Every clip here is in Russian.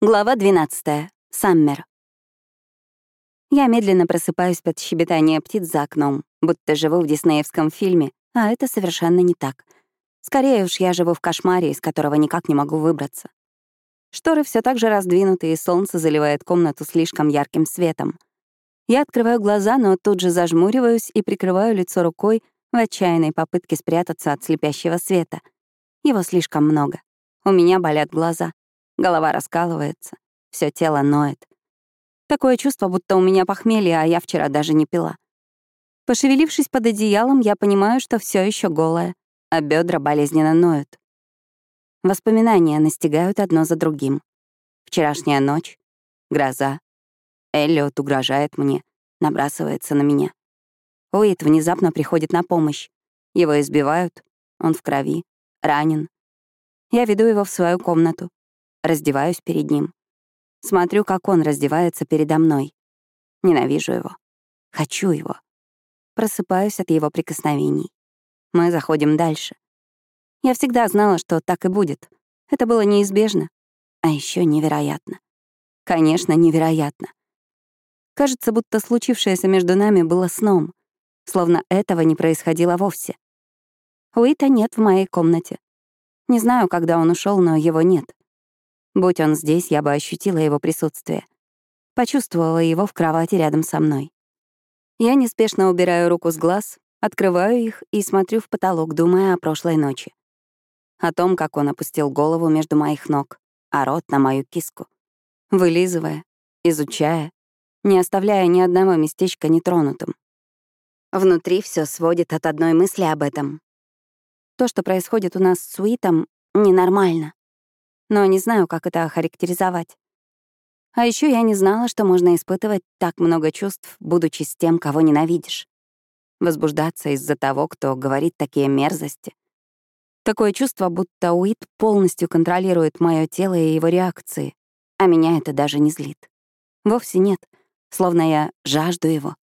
Глава 12. Саммер. Я медленно просыпаюсь под щебетание птиц за окном, будто живу в диснеевском фильме, а это совершенно не так. Скорее уж я живу в кошмаре, из которого никак не могу выбраться. Шторы все так же раздвинуты, и солнце заливает комнату слишком ярким светом. Я открываю глаза, но тут же зажмуриваюсь и прикрываю лицо рукой в отчаянной попытке спрятаться от слепящего света. Его слишком много. У меня болят глаза. Голова раскалывается, все тело ноет. Такое чувство, будто у меня похмелье, а я вчера даже не пила. Пошевелившись под одеялом, я понимаю, что все еще голая, а бедра болезненно ноют. Воспоминания настигают одно за другим. Вчерашняя ночь, гроза. Эллиот угрожает мне, набрасывается на меня. Уит внезапно приходит на помощь. Его избивают, он в крови, ранен. Я веду его в свою комнату раздеваюсь перед ним. Смотрю, как он раздевается передо мной. Ненавижу его. Хочу его. Просыпаюсь от его прикосновений. Мы заходим дальше. Я всегда знала, что так и будет. Это было неизбежно. А еще невероятно. Конечно, невероятно. Кажется, будто случившееся между нами было сном, словно этого не происходило вовсе. Уита нет в моей комнате. Не знаю, когда он ушел, но его нет. Будь он здесь, я бы ощутила его присутствие. Почувствовала его в кровати рядом со мной. Я неспешно убираю руку с глаз, открываю их и смотрю в потолок, думая о прошлой ночи. О том, как он опустил голову между моих ног, а рот на мою киску. Вылизывая, изучая, не оставляя ни одного местечка нетронутым. Внутри все сводит от одной мысли об этом. То, что происходит у нас с Уитом, ненормально но не знаю, как это охарактеризовать. А еще я не знала, что можно испытывать так много чувств, будучи с тем, кого ненавидишь. Возбуждаться из-за того, кто говорит такие мерзости. Такое чувство, будто Уит полностью контролирует мое тело и его реакции, а меня это даже не злит. Вовсе нет, словно я жажду его.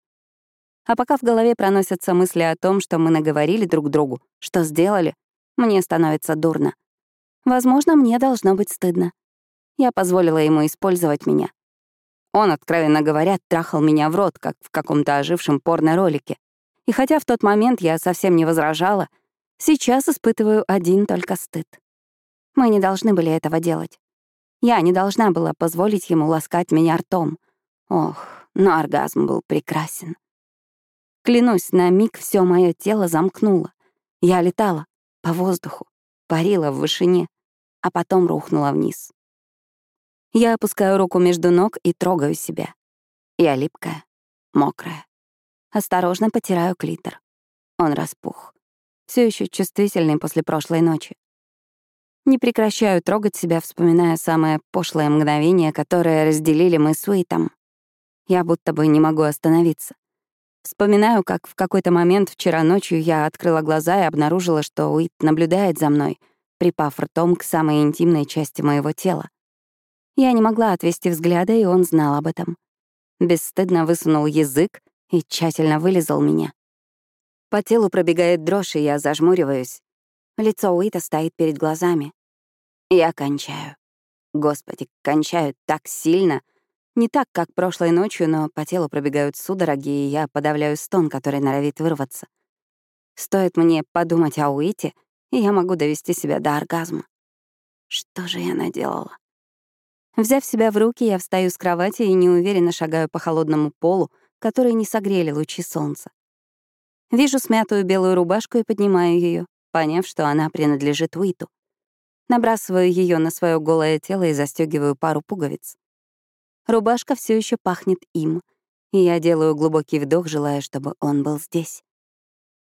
А пока в голове проносятся мысли о том, что мы наговорили друг другу, что сделали, мне становится дурно. Возможно, мне должно быть стыдно. Я позволила ему использовать меня. Он, откровенно говоря, трахал меня в рот, как в каком-то ожившем порно-ролике. И хотя в тот момент я совсем не возражала, сейчас испытываю один только стыд. Мы не должны были этого делать. Я не должна была позволить ему ласкать меня ртом. Ох, но оргазм был прекрасен. Клянусь, на миг все мое тело замкнуло. Я летала по воздуху, парила в вышине, а потом рухнула вниз. Я опускаю руку между ног и трогаю себя. Я липкая, мокрая. Осторожно потираю клитор. Он распух. Все еще чувствительный после прошлой ночи. Не прекращаю трогать себя, вспоминая самое пошлое мгновение, которое разделили мы с Уитом. Я будто бы не могу остановиться. Вспоминаю, как в какой-то момент вчера ночью я открыла глаза и обнаружила, что Уит наблюдает за мной, припав ртом к самой интимной части моего тела. Я не могла отвести взгляда, и он знал об этом. Бесстыдно высунул язык и тщательно вылезал меня. По телу пробегает дрожь, и я зажмуриваюсь. Лицо Уита стоит перед глазами. Я кончаю. Господи, кончаю так сильно — не так, как прошлой ночью, но по телу пробегают судороги, и я подавляю стон, который норовит вырваться. Стоит мне подумать о Уите, и я могу довести себя до оргазма. Что же я наделала? Взяв себя в руки, я встаю с кровати и неуверенно шагаю по холодному полу, который не согрели лучи солнца. Вижу смятую белую рубашку и поднимаю ее, поняв, что она принадлежит Уиту. Набрасываю ее на свое голое тело и застегиваю пару пуговиц. Рубашка все еще пахнет им, и я делаю глубокий вдох, желая, чтобы он был здесь.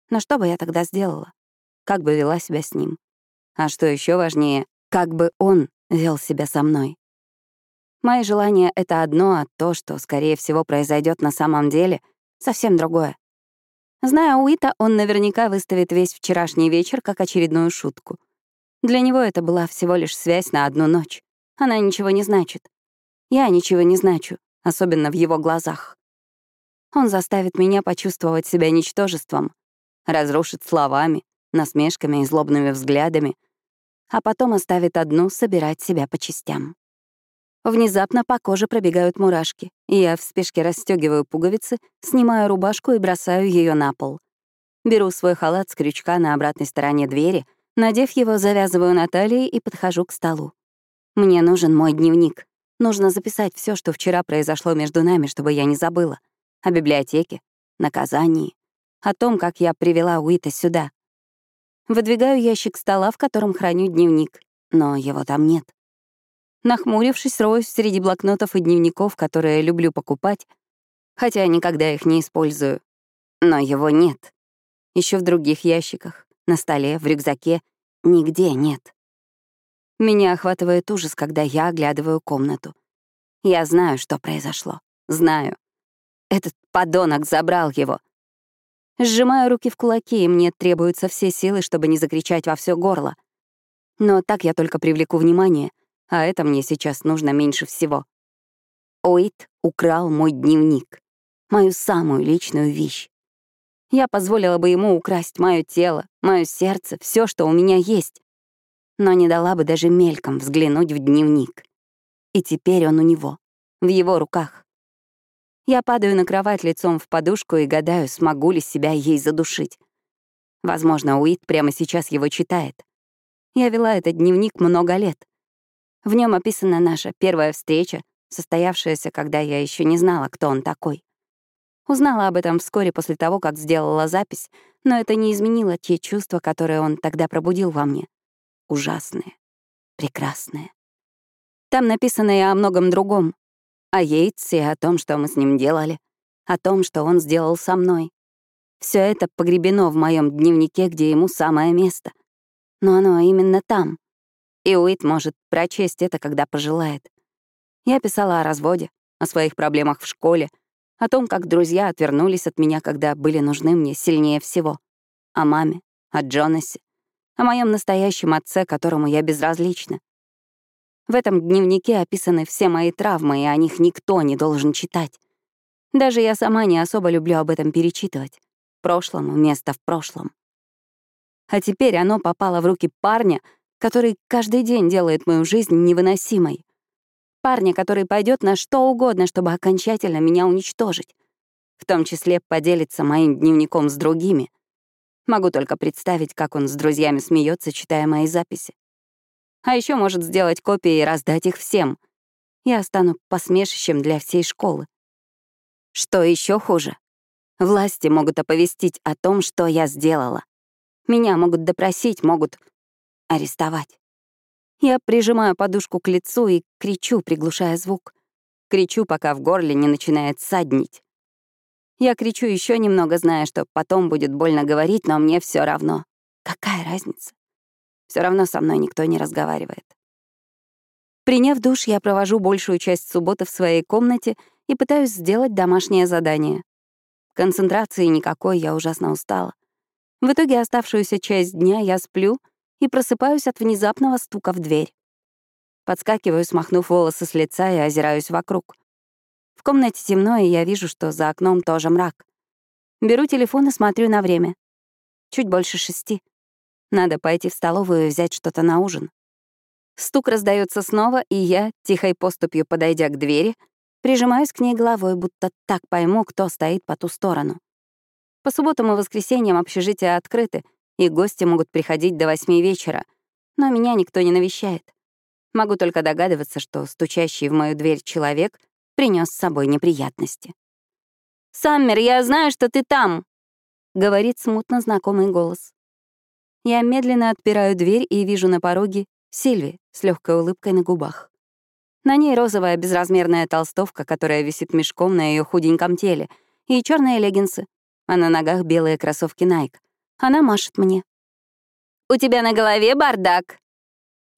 Но что бы я тогда сделала? Как бы вела себя с ним? А что еще важнее, как бы он вел себя со мной? Мои желания — это одно, а то, что, скорее всего, произойдет на самом деле, совсем другое. Зная Уита, он наверняка выставит весь вчерашний вечер как очередную шутку. Для него это была всего лишь связь на одну ночь. Она ничего не значит. Я ничего не значу, особенно в его глазах. Он заставит меня почувствовать себя ничтожеством, разрушит словами, насмешками и злобными взглядами, а потом оставит одну собирать себя по частям. Внезапно по коже пробегают мурашки, и я в спешке расстегиваю пуговицы, снимаю рубашку и бросаю ее на пол. Беру свой халат с крючка на обратной стороне двери, надев его, завязываю на талии и подхожу к столу. Мне нужен мой дневник. Нужно записать все, что вчера произошло между нами, чтобы я не забыла. О библиотеке, наказании, о том, как я привела Уита сюда. Выдвигаю ящик стола, в котором храню дневник, но его там нет. Нахмурившись, роюсь среди блокнотов и дневников, которые люблю покупать, хотя никогда их не использую. Но его нет. Еще в других ящиках, на столе, в рюкзаке. Нигде нет. Меня охватывает ужас, когда я оглядываю комнату. Я знаю, что произошло. Знаю. Этот подонок забрал его. Сжимаю руки в кулаки, и мне требуются все силы, чтобы не закричать во все горло. Но так я только привлеку внимание, а это мне сейчас нужно меньше всего. Уит украл мой дневник, мою самую личную вещь. Я позволила бы ему украсть мое тело, мое сердце, все, что у меня есть, но не дала бы даже мельком взглянуть в дневник. И теперь он у него, в его руках. Я падаю на кровать лицом в подушку и гадаю, смогу ли себя ей задушить. Возможно, Уит прямо сейчас его читает. Я вела этот дневник много лет. В нем описана наша первая встреча, состоявшаяся, когда я еще не знала, кто он такой. Узнала об этом вскоре после того, как сделала запись, но это не изменило те чувства, которые он тогда пробудил во мне. Ужасные, прекрасные. Там написано и о многом другом, о Йейтсе о том, что мы с ним делали, о том, что он сделал со мной. Все это погребено в моем дневнике, где ему самое место. Но оно именно там. И Уит может прочесть это, когда пожелает. Я писала о разводе, о своих проблемах в школе, о том, как друзья отвернулись от меня, когда были нужны мне сильнее всего. О маме, о Джонасе, о моем настоящем отце, которому я безразлична. В этом дневнике описаны все мои травмы, и о них никто не должен читать. Даже я сама не особо люблю об этом перечитывать. Прошлому место в прошлом. А теперь оно попало в руки парня, который каждый день делает мою жизнь невыносимой. Парня, который пойдет на что угодно, чтобы окончательно меня уничтожить. В том числе поделиться моим дневником с другими. Могу только представить, как он с друзьями смеется, читая мои записи. А еще может сделать копии и раздать их всем. Я стану посмешищем для всей школы. Что еще хуже? Власти могут оповестить о том, что я сделала. Меня могут допросить, могут арестовать. Я прижимаю подушку к лицу и кричу, приглушая звук. Кричу, пока в горле не начинает саднить. Я кричу еще немного, зная, что потом будет больно говорить, но мне все равно. Какая разница? Все равно со мной никто не разговаривает. Приняв душ, я провожу большую часть субботы в своей комнате и пытаюсь сделать домашнее задание. Концентрации никакой, я ужасно устала. В итоге оставшуюся часть дня я сплю и просыпаюсь от внезапного стука в дверь. Подскакиваю, смахнув волосы с лица и озираюсь вокруг. В комнате темно, и я вижу, что за окном тоже мрак. Беру телефон и смотрю на время. Чуть больше шести. Надо пойти в столовую и взять что-то на ужин. Стук раздается снова, и я, тихой поступью подойдя к двери, прижимаюсь к ней головой, будто так пойму, кто стоит по ту сторону. По субботам и воскресеньям общежития открыты, и гости могут приходить до восьми вечера, но меня никто не навещает. Могу только догадываться, что стучащий в мою дверь человек принес с собой неприятности. «Саммер, я знаю, что ты там!» — говорит смутно знакомый голос. Я медленно отпираю дверь и вижу на пороге Сильви с легкой улыбкой на губах. На ней розовая безразмерная толстовка, которая висит мешком на ее худеньком теле, и черные леггинсы, а на ногах белые кроссовки Nike. Она машет мне. «У тебя на голове бардак!»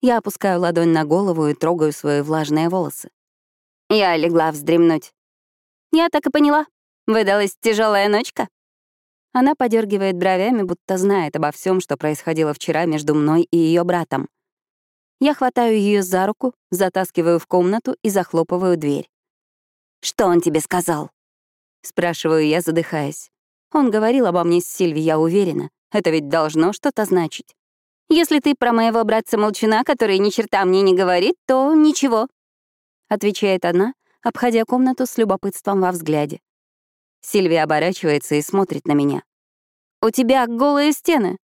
Я опускаю ладонь на голову и трогаю свои влажные волосы. Я легла вздремнуть. Я так и поняла. Выдалась тяжелая ночка. Она подергивает бровями, будто знает обо всем, что происходило вчера между мной и ее братом. Я хватаю ее за руку, затаскиваю в комнату и захлопываю дверь. «Что он тебе сказал?» — спрашиваю я, задыхаясь. Он говорил обо мне с Сильви, я уверена. Это ведь должно что-то значить. Если ты про моего братца Молчана, который ни черта мне не говорит, то ничего. отвечает она, обходя комнату с любопытством во взгляде. Сильвия оборачивается и смотрит на меня. «У тебя голые стены!»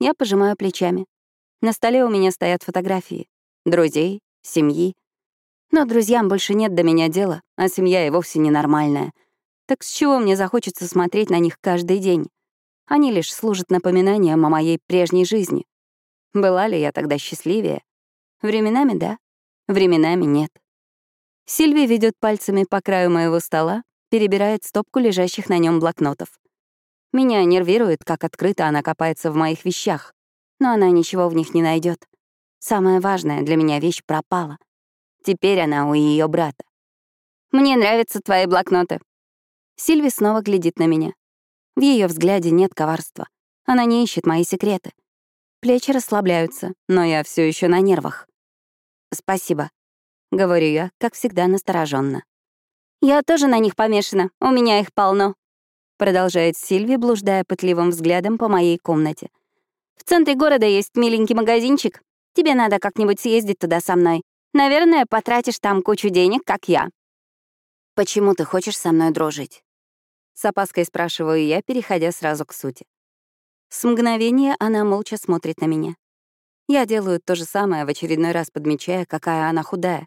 Я пожимаю плечами. На столе у меня стоят фотографии. Друзей, семьи. Но друзьям больше нет до меня дела, а семья и вовсе ненормальная. Так с чего мне захочется смотреть на них каждый день? Они лишь служат напоминанием о моей прежней жизни. Была ли я тогда счастливее? Временами — да, временами — нет. Сильви ведет пальцами по краю моего стола, перебирает стопку лежащих на нем блокнотов. Меня нервирует, как открыто она копается в моих вещах, но она ничего в них не найдет. Самая важная для меня вещь пропала. Теперь она у ее брата. «Мне нравятся твои блокноты». Сильви снова глядит на меня. В ее взгляде нет коварства. Она не ищет мои секреты. Плечи расслабляются, но я все еще на нервах. «Спасибо», — говорю я, как всегда настороженно. «Я тоже на них помешана, у меня их полно», — продолжает Сильви, блуждая пытливым взглядом по моей комнате. «В центре города есть миленький магазинчик. Тебе надо как-нибудь съездить туда со мной. Наверное, потратишь там кучу денег, как я». «Почему ты хочешь со мной дружить?» С опаской спрашиваю я, переходя сразу к сути. С мгновения она молча смотрит на меня. Я делаю то же самое, в очередной раз подмечая, какая она худая.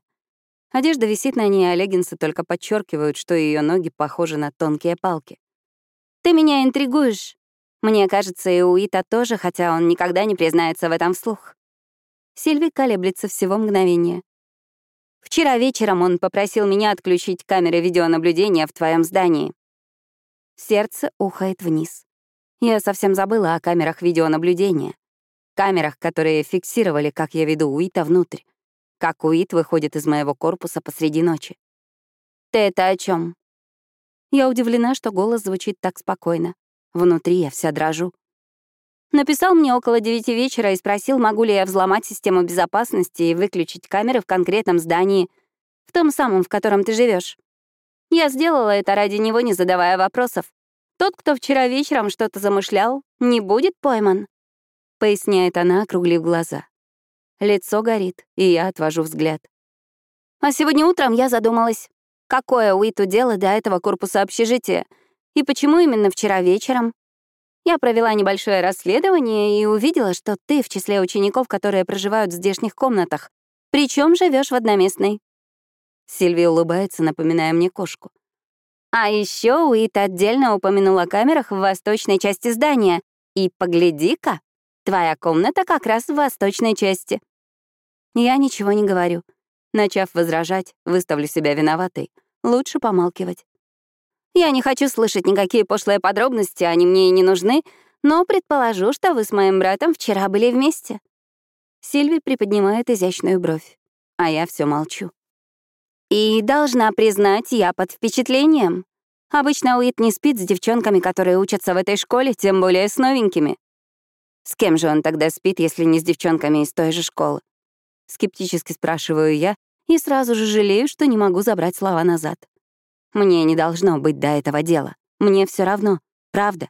Одежда висит на ней, а леггинсы только подчеркивают, что ее ноги похожи на тонкие палки. «Ты меня интригуешь!» Мне кажется, и Уита тоже, хотя он никогда не признается в этом вслух. Сильви колеблется всего мгновение. «Вчера вечером он попросил меня отключить камеры видеонаблюдения в твоем здании. Сердце ухает вниз. Я совсем забыла о камерах видеонаблюдения. Камерах, которые фиксировали, как я веду Уита внутрь. Как Уит выходит из моего корпуса посреди ночи. «Ты это о чем? Я удивлена, что голос звучит так спокойно. Внутри я вся дрожу. Написал мне около девяти вечера и спросил, могу ли я взломать систему безопасности и выключить камеры в конкретном здании, в том самом, в котором ты живешь. Я сделала это ради него, не задавая вопросов. Тот, кто вчера вечером что-то замышлял, не будет пойман. Поясняет она, округлив глаза. Лицо горит, и я отвожу взгляд. А сегодня утром я задумалась, какое Уиту дело до этого корпуса общежития, и почему именно вчера вечером. Я провела небольшое расследование и увидела, что ты в числе учеников, которые проживают в здешних комнатах, причем живешь в одноместной. Сильвия улыбается, напоминая мне кошку. А еще Уит отдельно упомянул о камерах в восточной части здания. И погляди-ка, твоя комната как раз в восточной части. Я ничего не говорю. Начав возражать, выставлю себя виноватой. Лучше помалкивать. Я не хочу слышать никакие пошлые подробности, они мне и не нужны, но предположу, что вы с моим братом вчера были вместе. Сильви приподнимает изящную бровь, а я все молчу. И должна признать, я под впечатлением. Обычно Уит не спит с девчонками, которые учатся в этой школе, тем более с новенькими. С кем же он тогда спит, если не с девчонками из той же школы? Скептически спрашиваю я и сразу же жалею, что не могу забрать слова назад. Мне не должно быть до этого дела. Мне все равно, правда.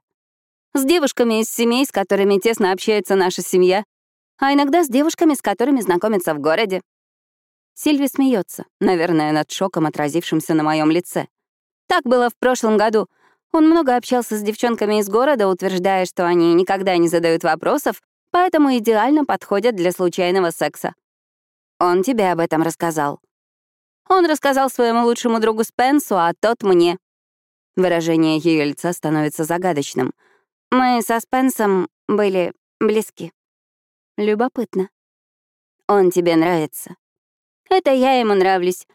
С девушками из семей, с которыми тесно общается наша семья, а иногда с девушками, с которыми знакомятся в городе. Сильви смеется, наверное, над шоком, отразившимся на моем лице. Так было в прошлом году. Он много общался с девчонками из города, утверждая, что они никогда не задают вопросов, поэтому идеально подходят для случайного секса. Он тебе об этом рассказал. Он рассказал своему лучшему другу Спенсу, а тот мне. Выражение ее лица становится загадочным. Мы со Спенсом были близки. Любопытно. Он тебе нравится. Это я ему нравлюсь.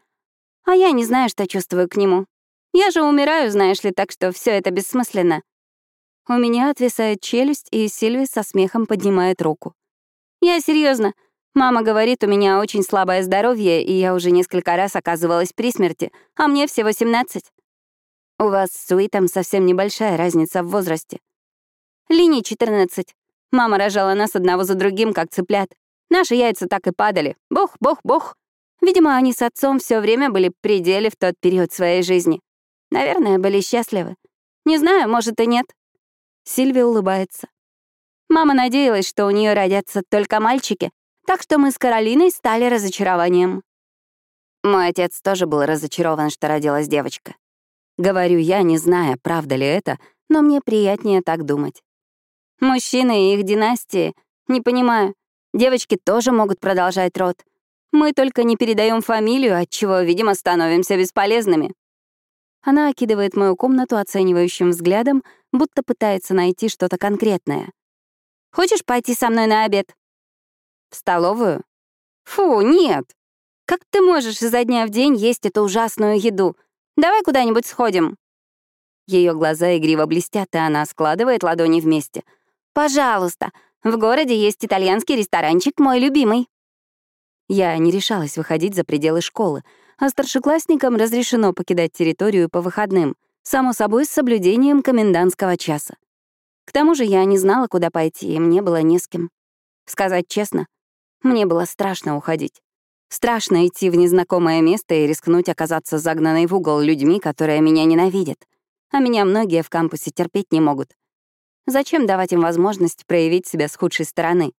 А я не знаю, что чувствую к нему. Я же умираю, знаешь ли, так что все это бессмысленно. У меня отвисает челюсть, и Сильви со смехом поднимает руку. Я серьезно. Мама говорит, у меня очень слабое здоровье, и я уже несколько раз оказывалась при смерти, а мне всего 17. У вас с Уитом совсем небольшая разница в возрасте. Линии 14. Мама рожала нас одного за другим, как цыплят. Наши яйца так и падали. Бог, бог, бог. Видимо, они с отцом все время были при деле в тот период своей жизни. Наверное, были счастливы. Не знаю, может и нет. Сильвия улыбается. Мама надеялась, что у нее родятся только мальчики, так что мы с Каролиной стали разочарованием. Мой отец тоже был разочарован, что родилась девочка. Говорю я, не зная, правда ли это, но мне приятнее так думать. Мужчины и их династии, не понимаю, девочки тоже могут продолжать род. Мы только не передаем фамилию, отчего, видимо, становимся бесполезными. Она окидывает мою комнату оценивающим взглядом, будто пытается найти что-то конкретное. «Хочешь пойти со мной на обед?» «В столовую?» «Фу, нет! Как ты можешь изо дня в день есть эту ужасную еду? Давай куда-нибудь сходим». Ее глаза игриво блестят, и она складывает ладони вместе. «Пожалуйста, в городе есть итальянский ресторанчик, мой любимый». Я не решалась выходить за пределы школы, а старшеклассникам разрешено покидать территорию по выходным, само собой с соблюдением комендантского часа. К тому же я не знала, куда пойти, и мне было не с кем. Сказать честно, мне было страшно уходить. Страшно идти в незнакомое место и рискнуть оказаться загнанной в угол людьми, которые меня ненавидят. А меня многие в кампусе терпеть не могут. Зачем давать им возможность проявить себя с худшей стороны?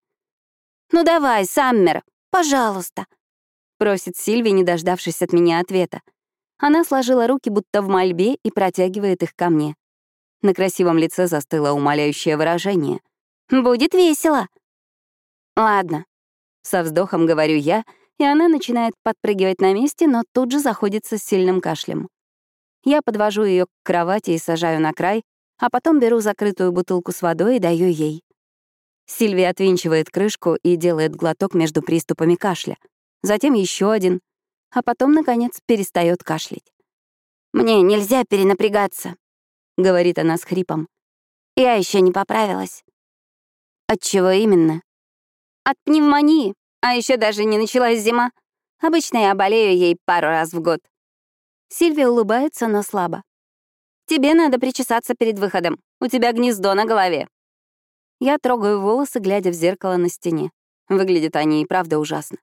«Ну давай, Саммер, пожалуйста!» — просит Сильви, не дождавшись от меня ответа. Она сложила руки будто в мольбе и протягивает их ко мне. На красивом лице застыло умоляющее выражение. «Будет весело!» «Ладно», — со вздохом говорю я — и она начинает подпрыгивать на месте, но тут же заходится с сильным кашлем. Я подвожу ее к кровати и сажаю на край, а потом беру закрытую бутылку с водой и даю ей. Сильвия отвинчивает крышку и делает глоток между приступами кашля. Затем еще один, а потом, наконец, перестает кашлять. «Мне нельзя перенапрягаться», — говорит она с хрипом. «Я еще не поправилась». «От чего именно?» «От пневмонии», а еще даже не началась зима. Обычно я болею ей пару раз в год. Сильвия улыбается, но слабо. Тебе надо причесаться перед выходом. У тебя гнездо на голове. Я трогаю волосы, глядя в зеркало на стене. Выглядят они и правда ужасно.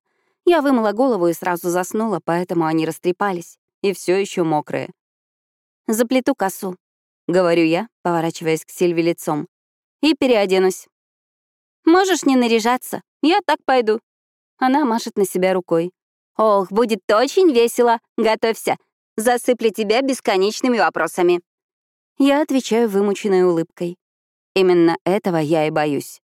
Я вымыла голову и сразу заснула, поэтому они растрепались. И все еще мокрые. «Заплету косу», — говорю я, поворачиваясь к Сильве лицом. «И переоденусь». «Можешь не наряжаться. Я так пойду. Она машет на себя рукой. «Ох, будет очень весело. Готовься. Засыплю тебя бесконечными вопросами». Я отвечаю вымученной улыбкой. Именно этого я и боюсь.